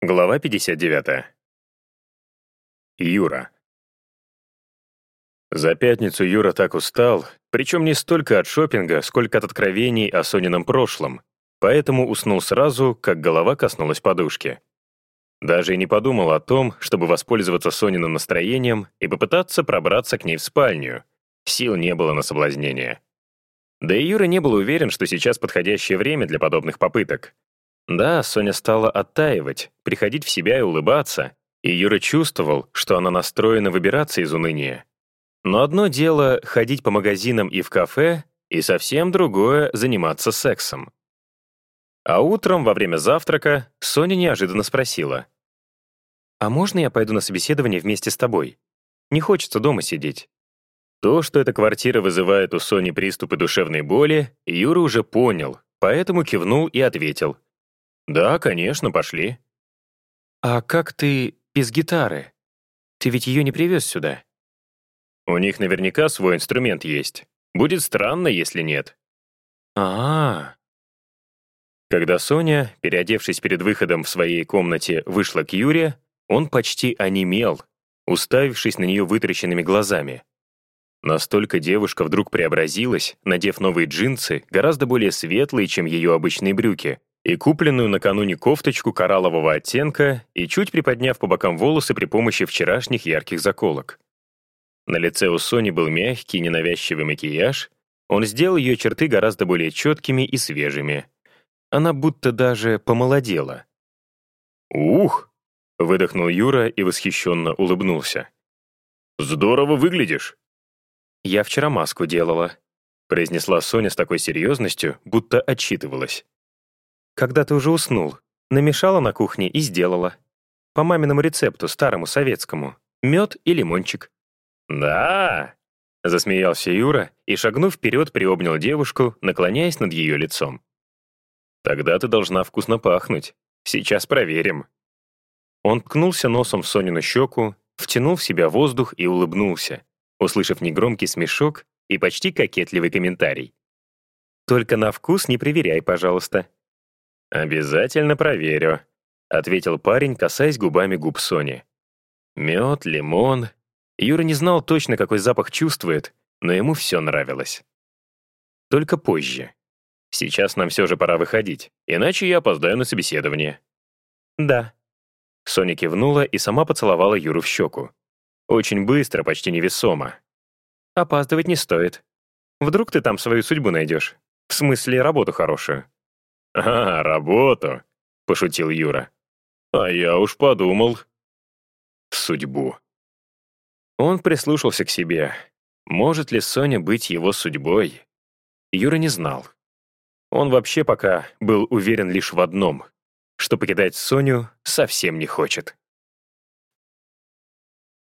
Глава 59. Юра. За пятницу Юра так устал, причем не столько от шопинга, сколько от откровений о Сонином прошлом, поэтому уснул сразу, как голова коснулась подушки. Даже и не подумал о том, чтобы воспользоваться Сониным настроением и попытаться пробраться к ней в спальню. Сил не было на соблазнение. Да и Юра не был уверен, что сейчас подходящее время для подобных попыток. Да, Соня стала оттаивать, приходить в себя и улыбаться, и Юра чувствовал, что она настроена выбираться из уныния. Но одно дело — ходить по магазинам и в кафе, и совсем другое — заниматься сексом. А утром, во время завтрака, Соня неожиданно спросила. «А можно я пойду на собеседование вместе с тобой? Не хочется дома сидеть». То, что эта квартира вызывает у Сони приступы душевной боли, Юра уже понял, поэтому кивнул и ответил — «Да, конечно, пошли». «А как ты без гитары? Ты ведь ее не привез сюда?» «У них наверняка свой инструмент есть. Будет странно, если нет». А, -а, -а. Когда Соня, переодевшись перед выходом в своей комнате, вышла к Юре, он почти онемел, уставившись на нее вытрященными глазами. Настолько девушка вдруг преобразилась, надев новые джинсы, гораздо более светлые, чем ее обычные брюки, и купленную накануне кофточку кораллового оттенка и чуть приподняв по бокам волосы при помощи вчерашних ярких заколок. На лице у Сони был мягкий, ненавязчивый макияж, он сделал ее черты гораздо более четкими и свежими. Она будто даже помолодела. «Ух!» — выдохнул Юра и восхищенно улыбнулся. «Здорово выглядишь!» «Я вчера маску делала», — произнесла Соня с такой серьезностью, будто отчитывалась. Когда ты уже уснул, намешала на кухне и сделала. По маминому рецепту, старому советскому. Мед и лимончик. «Да!» — засмеялся Юра и, шагнув вперед, приобнял девушку, наклоняясь над ее лицом. «Тогда ты должна вкусно пахнуть. Сейчас проверим». Он ткнулся носом в Сонину щеку, втянул в себя воздух и улыбнулся, услышав негромкий смешок и почти кокетливый комментарий. «Только на вкус не проверяй, пожалуйста. «Обязательно проверю», — ответил парень, касаясь губами губ Сони. Мед, лимон. Юра не знал точно, какой запах чувствует, но ему все нравилось. Только позже. Сейчас нам все же пора выходить, иначе я опоздаю на собеседование. Да. Соня кивнула и сама поцеловала Юру в щеку. Очень быстро, почти невесомо. Опаздывать не стоит. Вдруг ты там свою судьбу найдешь. В смысле, работу хорошую. «А, работу!» — пошутил Юра. «А я уж подумал. Судьбу». Он прислушался к себе. Может ли Соня быть его судьбой? Юра не знал. Он вообще пока был уверен лишь в одном, что покидать Соню совсем не хочет.